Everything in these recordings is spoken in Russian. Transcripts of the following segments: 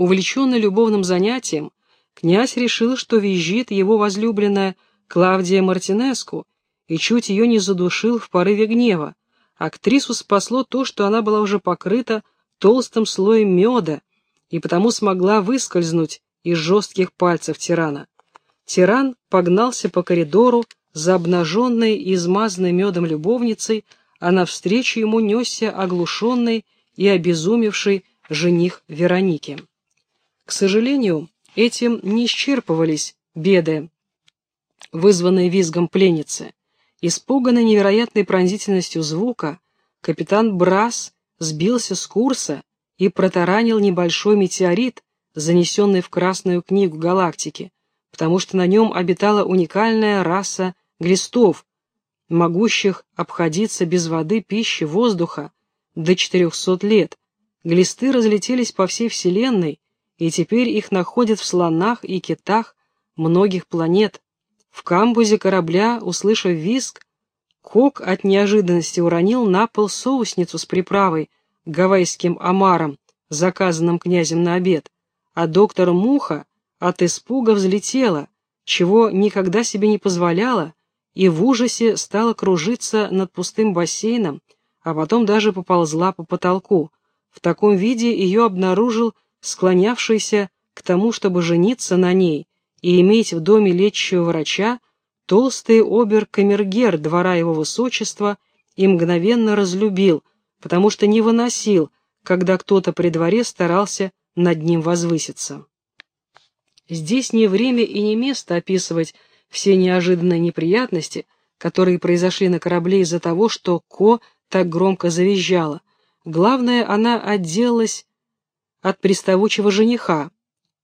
Увлеченный любовным занятием, князь решил, что визжит его возлюбленная Клавдия Мартинеску, и чуть ее не задушил в порыве гнева. Актрису спасло то, что она была уже покрыта толстым слоем меда, и потому смогла выскользнуть из жестких пальцев тирана. Тиран погнался по коридору за обнаженной и измазанной медом любовницей, а навстречу ему несся оглушенный и обезумевший жених Вероники. К сожалению, этим не исчерпывались беды, вызванные визгом пленницы. Испуганный невероятной пронзительностью звука, капитан Брас сбился с курса и протаранил небольшой метеорит, занесенный в Красную книгу галактики, потому что на нем обитала уникальная раса глистов, могущих обходиться без воды, пищи, воздуха до 400 лет. Глисты разлетелись по всей Вселенной, и теперь их находят в слонах и китах многих планет. В камбузе корабля, услышав визг, Кок от неожиданности уронил на пол соусницу с приправой, гавайским омаром, заказанным князем на обед, а доктор Муха от испуга взлетела, чего никогда себе не позволяла, и в ужасе стала кружиться над пустым бассейном, а потом даже поползла по потолку. В таком виде ее обнаружил склонявшийся к тому, чтобы жениться на ней и иметь в доме лечащего врача, толстый обер-камергер двора его высочества и мгновенно разлюбил, потому что не выносил, когда кто-то при дворе старался над ним возвыситься. Здесь не время и не место описывать все неожиданные неприятности, которые произошли на корабле из-за того, что Ко так громко завизжала. Главное, она отделалась от приставучего жениха.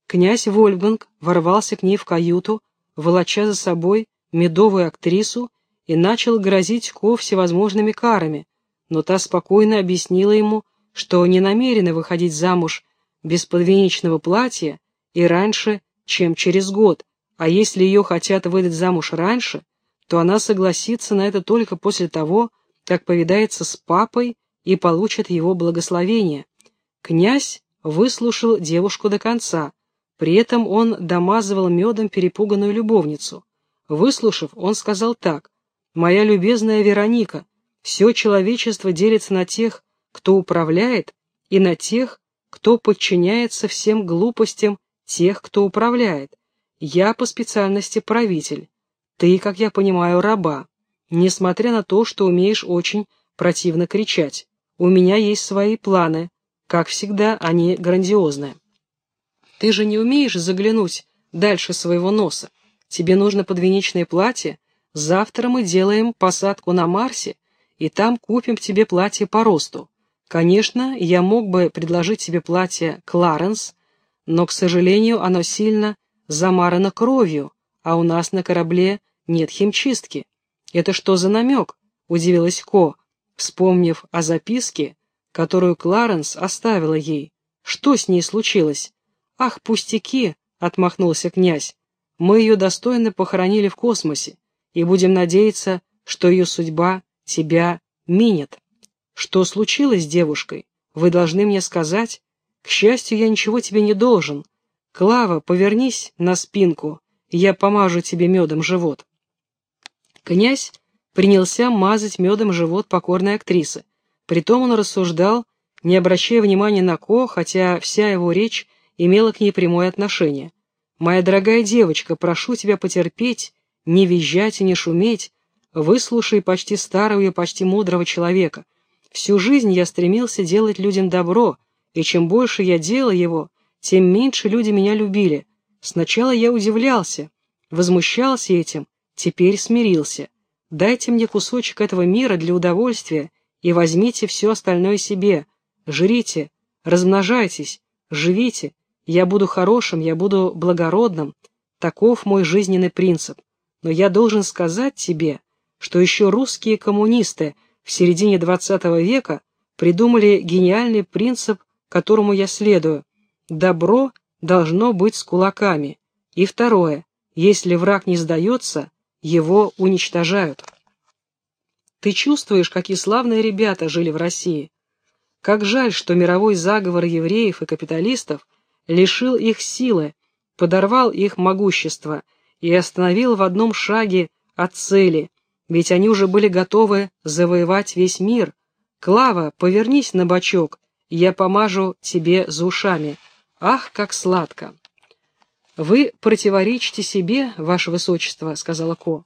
Князь Вольфганг ворвался к ней в каюту, волоча за собой медовую актрису и начал грозить Ко всевозможными карами, но та спокойно объяснила ему, что не намерена выходить замуж без подвенечного платья и раньше, чем через год, а если ее хотят выдать замуж раньше, то она согласится на это только после того, как повидается с папой и получит его благословение. Князь выслушал девушку до конца, при этом он домазывал медом перепуганную любовницу. Выслушав, он сказал так, «Моя любезная Вероника, все человечество делится на тех, кто управляет, и на тех, кто подчиняется всем глупостям тех, кто управляет. Я по специальности правитель. Ты, как я понимаю, раба. Несмотря на то, что умеешь очень противно кричать. У меня есть свои планы. Как всегда, они грандиозные. Ты же не умеешь заглянуть дальше своего носа. Тебе нужно подвенечное платье. Завтра мы делаем посадку на Марсе, и там купим тебе платье по росту. Конечно, я мог бы предложить тебе платье Кларенс, но, к сожалению, оно сильно замарана кровью, а у нас на корабле нет химчистки. Это что за намек? Удивилась Ко, вспомнив о записке, которую Кларенс оставила ей. Что с ней случилось? Ах, пустяки, отмахнулся князь. Мы ее достойно похоронили в космосе, и будем надеяться, что ее судьба тебя минет. Что случилось с девушкой? Вы должны мне сказать. К счастью, я ничего тебе не должен, «Клава, повернись на спинку, я помажу тебе медом живот». Князь принялся мазать медом живот покорной актрисы. Притом он рассуждал, не обращая внимания на Ко, хотя вся его речь имела к ней прямое отношение. «Моя дорогая девочка, прошу тебя потерпеть, не визжать и не шуметь, выслушай почти старого и почти мудрого человека. Всю жизнь я стремился делать людям добро, и чем больше я делал его, тем меньше люди меня любили. Сначала я удивлялся, возмущался этим, теперь смирился. Дайте мне кусочек этого мира для удовольствия и возьмите все остальное себе. Жрите, размножайтесь, живите. Я буду хорошим, я буду благородным. Таков мой жизненный принцип. Но я должен сказать тебе, что еще русские коммунисты в середине XX века придумали гениальный принцип, которому я следую – Добро должно быть с кулаками. И второе, если враг не сдается, его уничтожают. Ты чувствуешь, какие славные ребята жили в России. Как жаль, что мировой заговор евреев и капиталистов лишил их силы, подорвал их могущество и остановил в одном шаге от цели, ведь они уже были готовы завоевать весь мир. Клава, повернись на бочок, я помажу тебе за ушами. Ах, как сладко! «Вы противоречите себе, ваше высочество», — сказала Ко.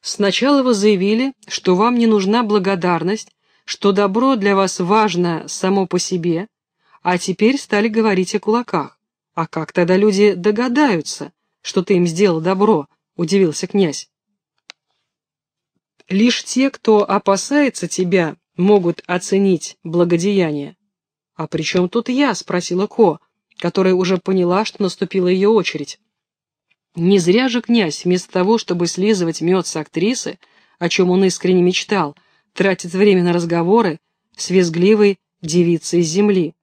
«Сначала вы заявили, что вам не нужна благодарность, что добро для вас важно само по себе, а теперь стали говорить о кулаках. А как тогда люди догадаются, что ты им сделал добро?» — удивился князь. «Лишь те, кто опасается тебя, могут оценить благодеяние». «А при чем тут я?» — спросила Ко которая уже поняла, что наступила ее очередь. Не зря же князь, вместо того, чтобы слизывать мед с актрисы, о чем он искренне мечтал, тратит время на разговоры с визгливой девицей земли.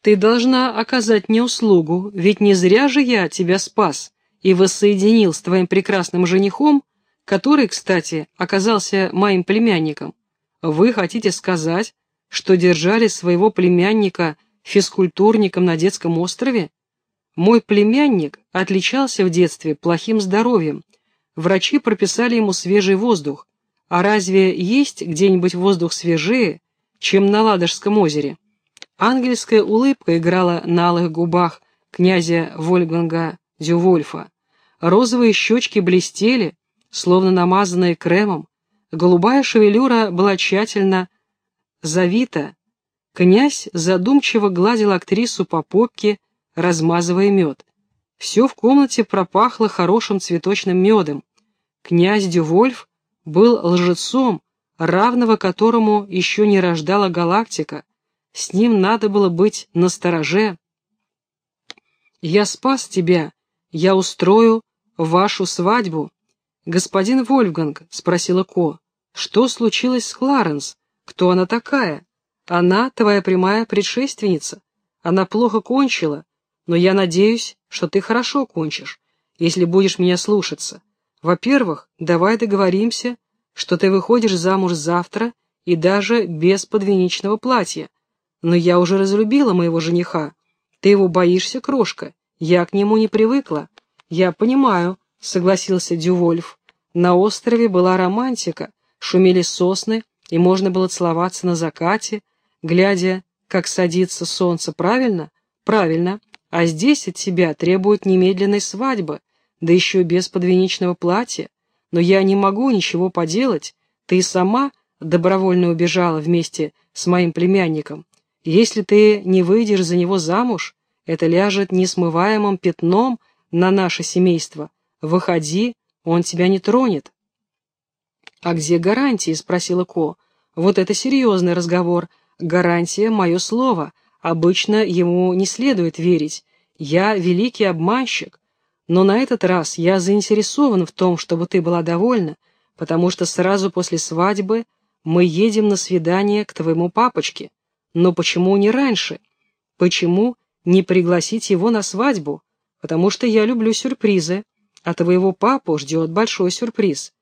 «Ты должна оказать мне услугу, ведь не зря же я тебя спас и воссоединил с твоим прекрасным женихом, который, кстати, оказался моим племянником. Вы хотите сказать, что держали своего племянника физкультурником на детском острове? Мой племянник отличался в детстве плохим здоровьем. Врачи прописали ему свежий воздух. А разве есть где-нибудь воздух свежее, чем на Ладожском озере? Ангельская улыбка играла на алых губах князя Вольганга Дювольфа. Розовые щечки блестели, словно намазанные кремом. Голубая шевелюра была тщательно завита, Князь задумчиво гладил актрису по попке, размазывая мед. Все в комнате пропахло хорошим цветочным медом. Князь Дювольф был лжецом, равного которому еще не рождала галактика. С ним надо было быть настороже. «Я спас тебя, я устрою вашу свадьбу». «Господин Вольфганг», — спросила Ко, — «что случилось с Кларенс? Кто она такая?» Она твоя прямая предшественница. Она плохо кончила, но я надеюсь, что ты хорошо кончишь, если будешь меня слушаться. Во-первых, давай договоримся, что ты выходишь замуж завтра и даже без подвенечного платья. Но я уже разлюбила моего жениха. Ты его боишься, крошка? Я к нему не привыкла. Я понимаю, согласился Дювольф. На острове была романтика, шумели сосны, и можно было целоваться на закате, глядя, как садится солнце, правильно? Правильно. А здесь от тебя требуют немедленной свадьбы, да еще без подвенечного платья. Но я не могу ничего поделать. Ты сама добровольно убежала вместе с моим племянником. Если ты не выйдешь за него замуж, это ляжет несмываемым пятном на наше семейство. Выходи, он тебя не тронет. «А где гарантии?» — спросила Ко. «Вот это серьезный разговор гарантия — мое слово. Обычно ему не следует верить. Я великий обманщик. Но на этот раз я заинтересован в том, чтобы ты была довольна, потому что сразу после свадьбы мы едем на свидание к твоему папочке. Но почему не раньше? Почему не пригласить его на свадьбу? Потому что я люблю сюрпризы, а твоего папу ждет большой сюрприз.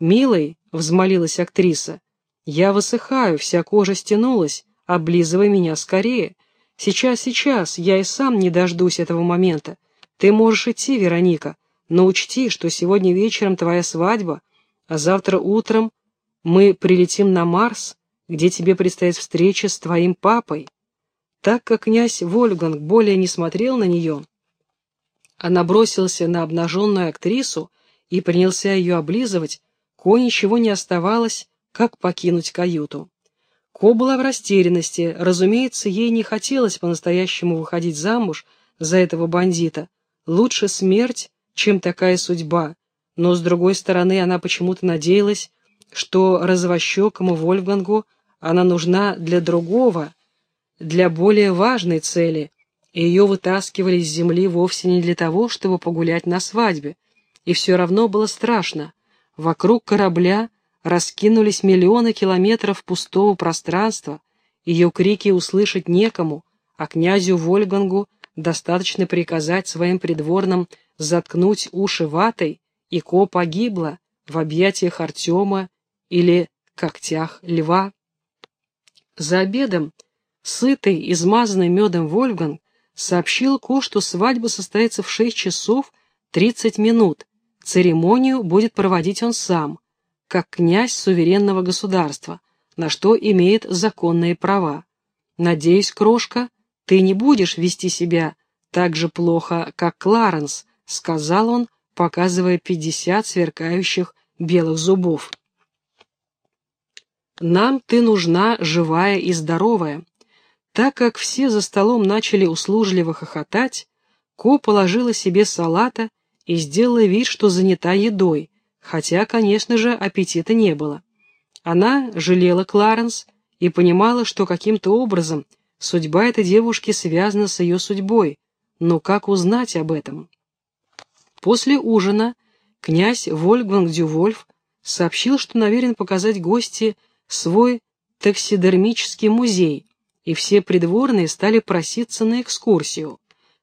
«Милый», — взмолилась актриса, я высыхаю, вся кожа стянулась, облизывай меня скорее. Сейчас, сейчас, я и сам не дождусь этого момента. Ты можешь идти, Вероника, но учти, что сегодня вечером твоя свадьба, а завтра утром мы прилетим на Марс, где тебе предстоит встреча с твоим папой. Так как князь Вольфганг более не смотрел на нее, она бросился на обнаженную актрису и принялся ее облизывать, ко ничего не оставалось, как покинуть каюту. Ко была в растерянности, разумеется, ей не хотелось по-настоящему выходить замуж за этого бандита. Лучше смерть, чем такая судьба, но, с другой стороны, она почему-то надеялась, что развощекому Вольфгангу она нужна для другого, для более важной цели, и ее вытаскивали с земли вовсе не для того, чтобы погулять на свадьбе. И все равно было страшно. Вокруг корабля раскинулись миллионы километров пустого пространства, ее крики услышать некому, а князю Вольгангу достаточно приказать своим придворным заткнуть уши ватой, и Ко погибла в объятиях Артема или когтях льва. За обедом сытый, измазанный медом Вольфганг сообщил Ко, что свадьба состоится в 6 часов 30 минут. Церемонию будет проводить он сам, как князь суверенного государства, на что имеет законные права. Надеюсь, крошка, ты не будешь вести себя так же плохо, как Кларенс, сказал он, показывая пятьдесят сверкающих белых зубов. Нам ты нужна живая и здоровая. Так как все за столом начали услужливо хохотать, Ко положила себе салата и сделала вид, что занята едой, хотя, конечно же, аппетита не было. Она жалела Кларенс и понимала, что каким-то образом судьба этой девушки связана с ее судьбой, но как узнать об этом? После ужина князь Вольфганг Дювольф сообщил, что намерен показать гости свой таксидермический музей, и все придворные стали проситься на экскурсию.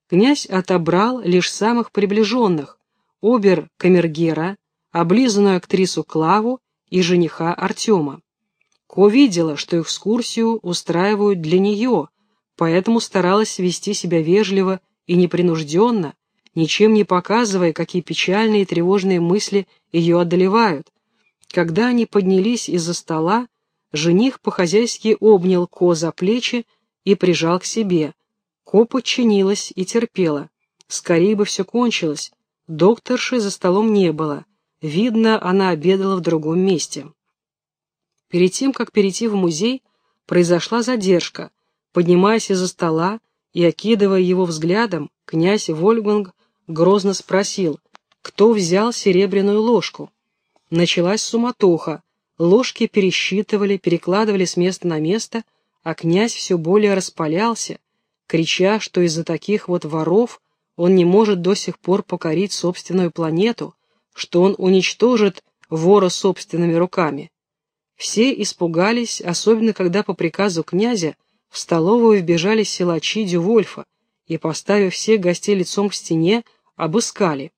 Князь отобрал лишь самых приближенных, обер-камергера, облизанную актрису Клаву и жениха Артема. Ко видела, что экскурсию устраивают для нее, поэтому старалась вести себя вежливо и непринужденно, ничем не показывая, какие печальные и тревожные мысли ее одолевают. Когда они поднялись из-за стола, жених по-хозяйски обнял Ко за плечи и прижал к себе. Ко подчинилась и терпела. Скорее бы все кончилось. Докторши за столом не было. Видно, она обедала в другом месте. Перед тем, как перейти в музей, произошла задержка. Поднимаясь из-за стола и окидывая его взглядом, князь Вольганг грозно спросил, кто взял серебряную ложку. Началась суматоха, ложки пересчитывали, перекладывали с места на место, а князь все более распалялся, крича, что из-за таких вот воров он не может до сих пор покорить собственную планету, что он уничтожит вора собственными руками. Все испугались, особенно когда по приказу князя в столовую вбежали силачи Дювольфа и, поставив всех гостей лицом к стене, обыскали.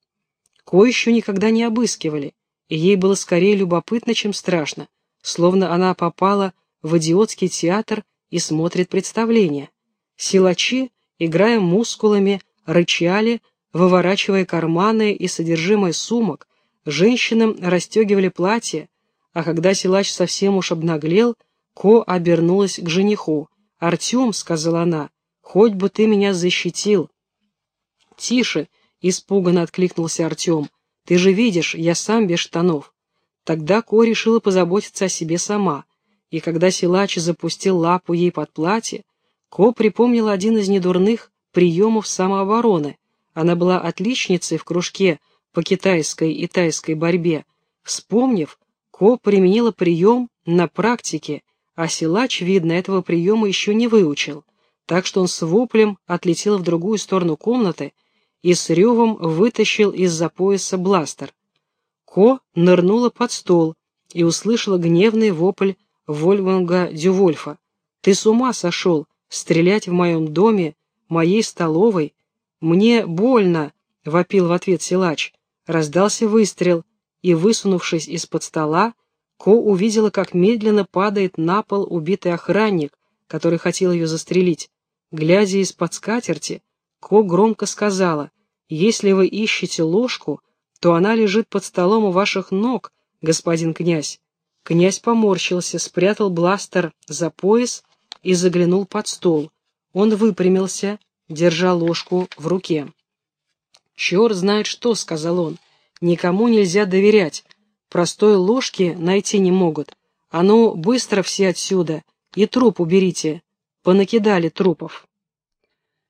Ко еще никогда не обыскивали, и ей было скорее любопытно, чем страшно, словно она попала в идиотский театр и смотрит представление. Силачи, играя мускулами, рычали, выворачивая карманы и содержимое сумок, женщинам расстегивали платья, а когда силач совсем уж обнаглел, Ко обернулась к жениху. «Артем», — сказала она, — «хоть бы ты меня защитил». «Тише», — испуганно откликнулся Артем, — «ты же видишь, я сам без штанов». Тогда Ко решила позаботиться о себе сама, и когда силач запустил лапу ей под платье, Ко припомнила один из недурных приемов самообороны, она была отличницей в кружке по китайской и тайской борьбе. Вспомнив, Ко применила прием на практике, а силач, видно, этого приема еще не выучил, так что он с воплем отлетел в другую сторону комнаты и с ревом вытащил из-за пояса бластер. Ко нырнула под стол и услышала гневный вопль Вольфганга Дювольфа. «Ты с ума сошел! Стрелять в моем доме, моей столовой, «Мне больно!» — вопил в ответ силач. Раздался выстрел, и, высунувшись из-под стола, Ко увидела, как медленно падает на пол убитый охранник, который хотел ее застрелить. Глядя из-под скатерти, Ко громко сказала, «Если вы ищете ложку, то она лежит под столом у ваших ног, господин князь». Князь поморщился, спрятал бластер за пояс и заглянул под стол. Он выпрямился держа ложку в руке. «Черт знает что», — сказал он, — «никому нельзя доверять. Простой ложки найти не могут. А ну, быстро все отсюда, и труп уберите». Понакидали трупов.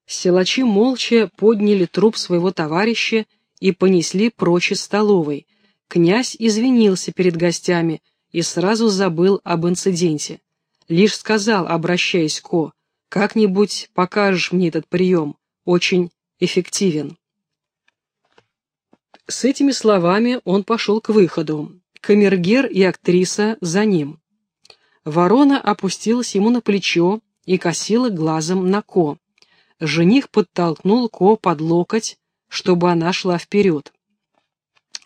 Силачи молча подняли труп своего товарища и понесли прочь из столовой. Князь извинился перед гостями и сразу забыл об инциденте. Лишь сказал, обращаясь к Ко, как-нибудь покажешь мне этот прием, очень эффективен. С этими словами он пошел к выходу. Камергер и актриса за ним. Ворона опустилась ему на плечо и косила глазом на Ко. Жених подтолкнул Ко под локоть, чтобы она шла вперед.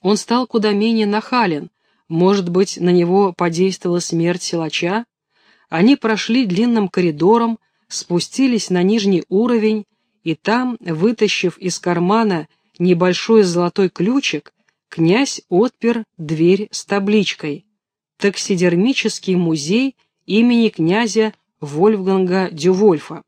Он стал куда менее нахален, может быть, на него подействовала смерть силача? Они прошли длинным коридором, спустились на нижний уровень, и там, вытащив из кармана небольшой золотой ключик, князь отпер дверь с табличкой «Таксидермический музей имени князя Вольфганга Дювольфа».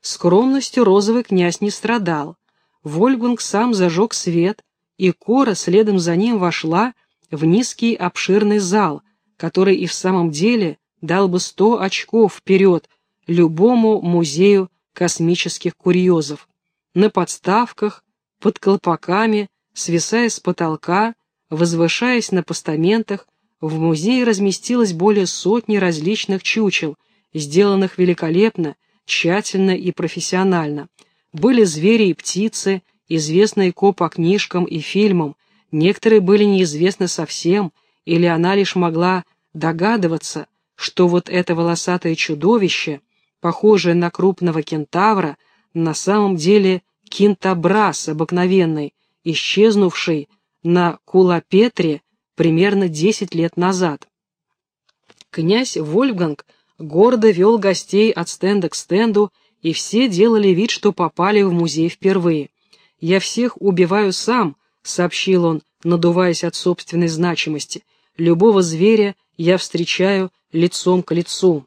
Скромностью розовый князь не страдал. Вольфганг сам зажег свет, и Кора следом за ним вошла в низкий обширный зал, который и в самом деле дал бы сто очков вперед любому музею космических курьезов. На подставках, под колпаками, свисая с потолка, возвышаясь на постаментах, в музее разместилось более сотни различных чучел, сделанных великолепно, тщательно и профессионально. Были звери и птицы, известные Ко по книжкам и фильмам, некоторые были неизвестны совсем, или она лишь могла догадываться, что вот это волосатое чудовище, похожее на крупного кентавра, на самом деле кинтобрас обыкновенный, исчезнувший на Кулапетре примерно 10 лет назад. Князь Вольфганг гордо вел гостей от стенда к стенду, и все делали вид, что попали в музей впервые. «Я всех убиваю сам», — сообщил он, надуваясь от собственной значимости. «Любого зверя я встречаю лицом к лицу».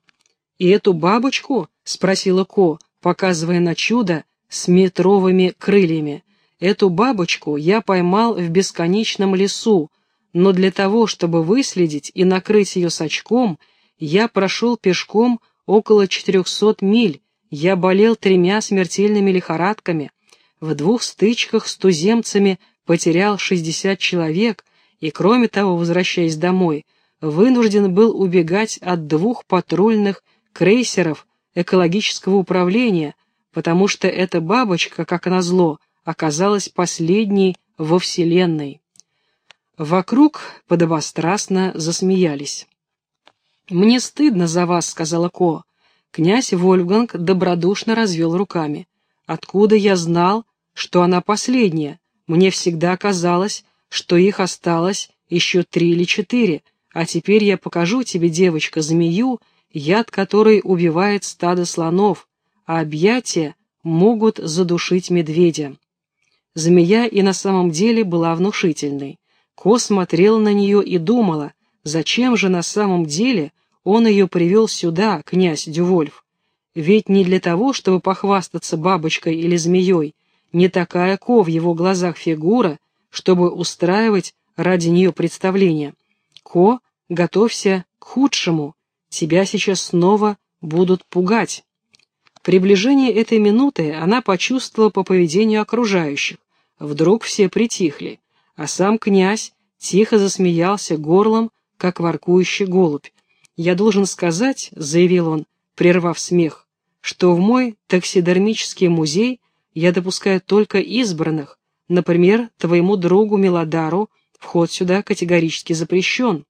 «И эту бабочку?» — спросила Ко, показывая на чудо с метровыми крыльями. «Эту бабочку я поймал в бесконечном лесу, но для того, чтобы выследить и накрыть ее с очком, я прошел пешком около 400 миль, я болел тремя смертельными лихорадками, в двух стычках с туземцами потерял 60 человек и, кроме того, возвращаясь домой, вынужден был убегать от двух патрульных крейсеров экологического управления, потому что эта бабочка, как назло, оказалась последней во Вселенной. Вокруг подобострастно засмеялись. «Мне стыдно за вас», — сказала Ко. Князь Вольфганг добродушно развел руками. «Откуда я знал, что она последняя? Мне всегда казалось, что их осталось еще три или четыре, а теперь я покажу тебе, девочка, змею, яд которой убивает стадо слонов, а объятия могут задушить медведя». Змея и на самом деле была внушительной. Ко смотрела на нее и думала, зачем же на самом деле он ее привел сюда, князь Дювольф. Ведь не для того, чтобы похвастаться бабочкой или змеей, не такая Ко в его глазах фигура, чтобы устраивать ради нее представление. Ко, готовься к худшему, тебя сейчас снова будут пугать. Приближение этой минуты она почувствовала по поведению окружающих. Вдруг все притихли а сам князь тихо засмеялся горлом, как воркующий голубь. «Я должен сказать», — заявил он, прервав смех, «что в мой таксидермический музей я допускаю только избранных, например, твоему другу Мелодару вход сюда категорически запрещен.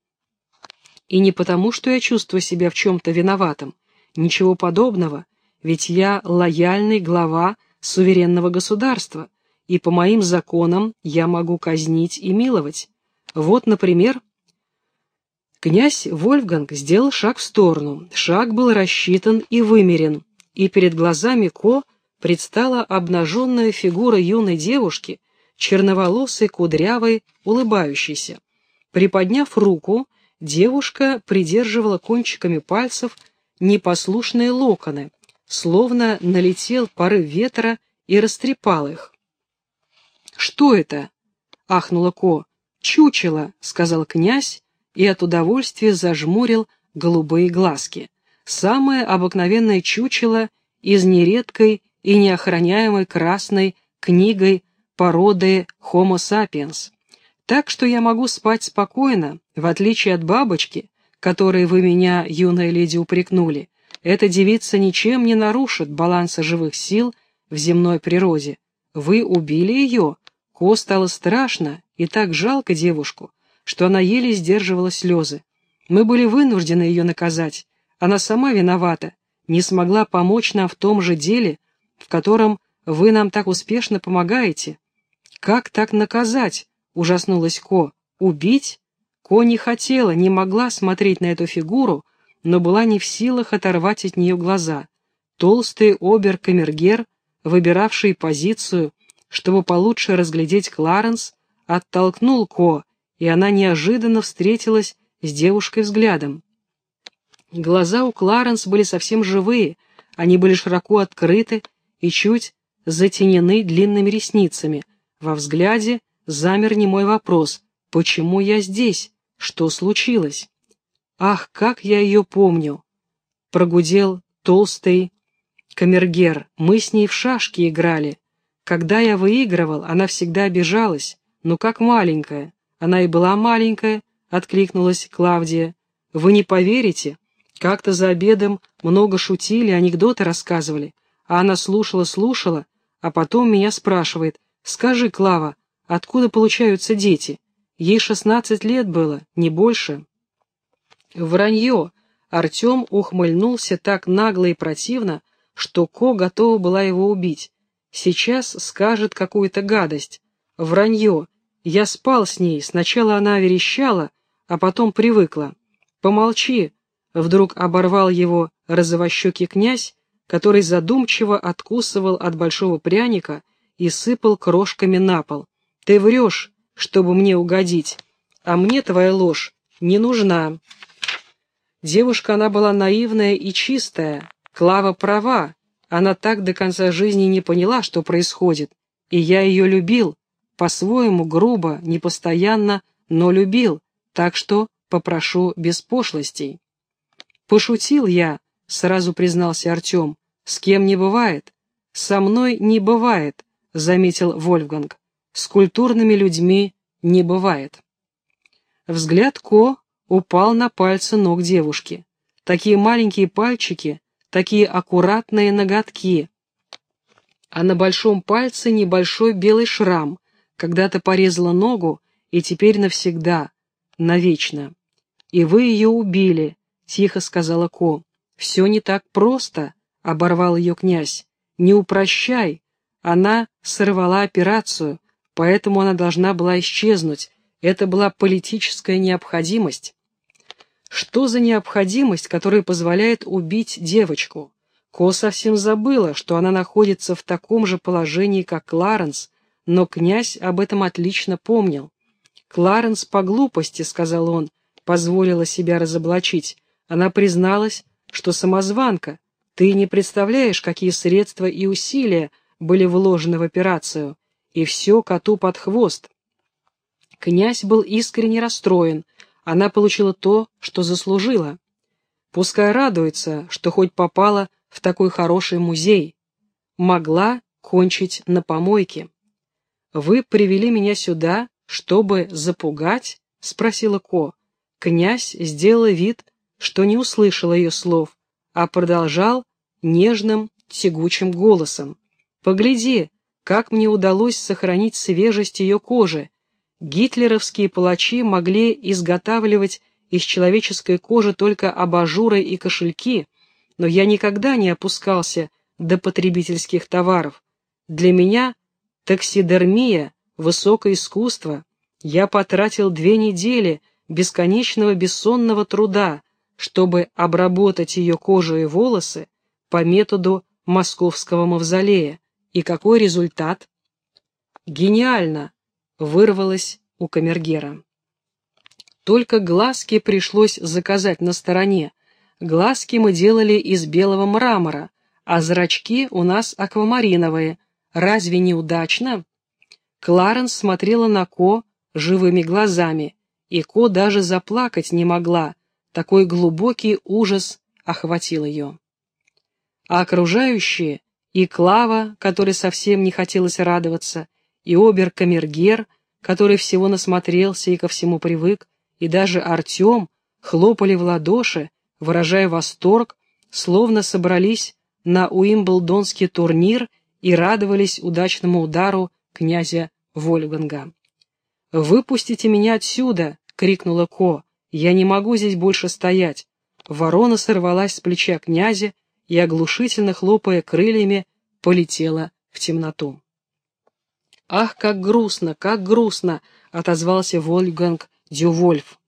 И не потому, что я чувствую себя в чем-то виноватым, ничего подобного, ведь я лояльный глава суверенного государства, и по моим законам я могу казнить и миловать. Вот, например, князь Вольфганг сделал шаг в сторону, шаг был рассчитан и вымерен, и перед глазами Ко предстала обнаженная фигура юной девушки, черноволосой, кудрявой, улыбающейся. Приподняв руку, девушка придерживала кончиками пальцев непослушные локоны, словно налетел порыв ветра и растрепал их. «Что это?» — ахнула Ко. «Чучело», — сказал князь, и от удовольствия зажмурил голубые глазки. «Самое обыкновенное чучело из нередкой и неохраняемой красной книгой породы Homo sapiens. Так что я могу спать спокойно, в отличие от бабочки, которой вы меня, юная леди, упрекнули. Эта девица ничем не нарушит баланса живых сил в земной природе. Вы убили ее, Ко стало страшно и так жалко девушку, что она еле сдерживала слезы. Мы были вынуждены ее наказать. Она сама виновата, не смогла помочь нам в том же деле, в котором вы нам так успешно помогаете. Как так наказать? Ужаснулась Ко. Убить? Ко не хотела, не могла смотреть на эту фигуру, но была не в силах оторвать от нее глаза. Толстый обер-камергер выбиравший позицию, чтобы получше разглядеть Кларенс, оттолкнул Ко, и она неожиданно встретилась с девушкой взглядом. Глаза у Кларенс были совсем живые, они были широко открыты и чуть затенены длинными ресницами. Во взгляде замер немой вопрос «Почему я здесь? Что случилось?» «Ах, как я ее помню!» Прогудел толстый камергер. «Мы с ней в шашки играли. Когда я выигрывал, она всегда обижалась, ну как маленькая. Она и была маленькая», — откликнулась Клавдия. «Вы не поверите, как-то за обедом много шутили, анекдоты рассказывали, а она слушала-слушала, а потом меня спрашивает, «Скажи, Клава, откуда получаются дети? Ей шестнадцать лет было, не больше». Вранье. Артем ухмыльнулся так нагло и противно, что Ко готова была его убить. Сейчас скажет какую-то гадость. Вранье. Я спал с ней, сначала она верещала, а потом привыкла. Помолчи. Вдруг оборвал его розовощекий князь, который задумчиво откусывал от большого пряника и сыпал крошками на пол. Ты врешь, чтобы мне угодить, а мне твоя ложь не нужна. Девушка она была наивная и чистая. Клава права. Она так до конца жизни не поняла, что происходит. И я ее любил. По-своему, грубо, непостоянно, но любил. Так что попрошу без пошлостей. Пошутил я, сразу признался Артем. С кем не бывает? Со мной не бывает, заметил Вольфганг. С культурными людьми не бывает. Взгляд Ко упал на пальцы ног девушки. Такие маленькие пальчики, такие аккуратные ноготки. А на большом пальце небольшой белый шрам, когда-то порезала ногу, и теперь навсегда, навечно. И вы ее убили, тихо сказала Ко. Все не так просто, оборвал ее князь. Не упрощай. Она сорвала операцию, поэтому она должна была исчезнуть, это была политическая необходимость. Что за необходимость, которая позволяет убить девочку? Ко совсем забыла, что она находится в таком же положении, как Кларенс, но князь об этом отлично помнил. «Кларенс по глупости», — сказал он, — позволила себя разоблачить. Она призналась, что самозванка. Ты не представляешь, какие средства и усилия были вложены в операцию. И все коту под хвост. Князь был искренне расстроен, она получила то, что заслужила. Пускай радуется, что хоть попала в такой хороший музей. Могла кончить на помойке. «Вы привели меня сюда, чтобы запугать?» — спросила Ко. Князь сделал вид, что не услышал ее слов, а продолжал нежным, тягучим голосом. «Погляди, как мне удалось сохранить свежесть ее кожи, Гитлеровские палачи могли изготавливать из человеческой кожи только абажуры и кошельки, но я никогда не опускался до потребительских товаров. Для меня таксидермия — высокое искусство. Я потратил две недели бесконечного бессонного труда, чтобы обработать ее кожу и волосы по методу московского мавзолея. И какой результат? Гениально! вырвалось у камергера. Только глазки пришлось заказать на стороне. Глазки мы делали из белого мрамора, а зрачки у нас аквамариновые. Разве не удачно? Кларенс смотрела на Ко живыми глазами, и Ко даже заплакать не могла, такой глубокий ужас охватил ее. А окружающие, и Клава, которой совсем не хотелось радоваться, и обер-камергер, который всего насмотрелся и ко всему привык, и даже Артем хлопали в ладоши, выражая восторг, словно собрались на Уимблдонский турнир и радовались удачному удару князя Вольганга. «Выпустите меня отсюда!» — крикнула Ко. «Я не могу здесь больше стоять!» Ворона сорвалась с плеча князя и, оглушительно хлопая крыльями, полетела в темноту. «Ах, как грустно, как грустно!» — отозвался Вольфганг Дювольф.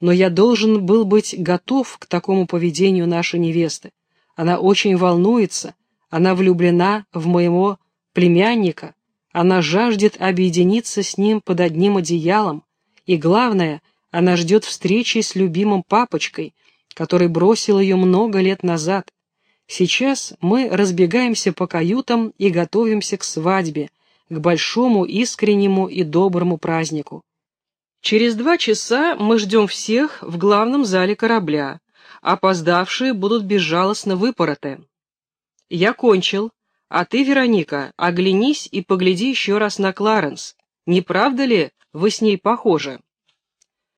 «Но я должен был быть готов к такому поведению нашей невесты. Она очень волнуется, Она влюблена в моего племянника, она жаждет объединиться с ним под одним одеялом, и, главное, она ждет встречи с любимым папочкой, который бросил ее много лет назад. Сейчас мы разбегаемся по каютам и готовимся к свадьбе, к большому, искреннему и доброму празднику. Через два часа мы ждем всех в главном зале корабля. Опоздавшие будут безжалостно выпороты. Я кончил, а ты, Вероника, оглянись и погляди еще раз на Кларенс. Не правда ли вы с ней похожи?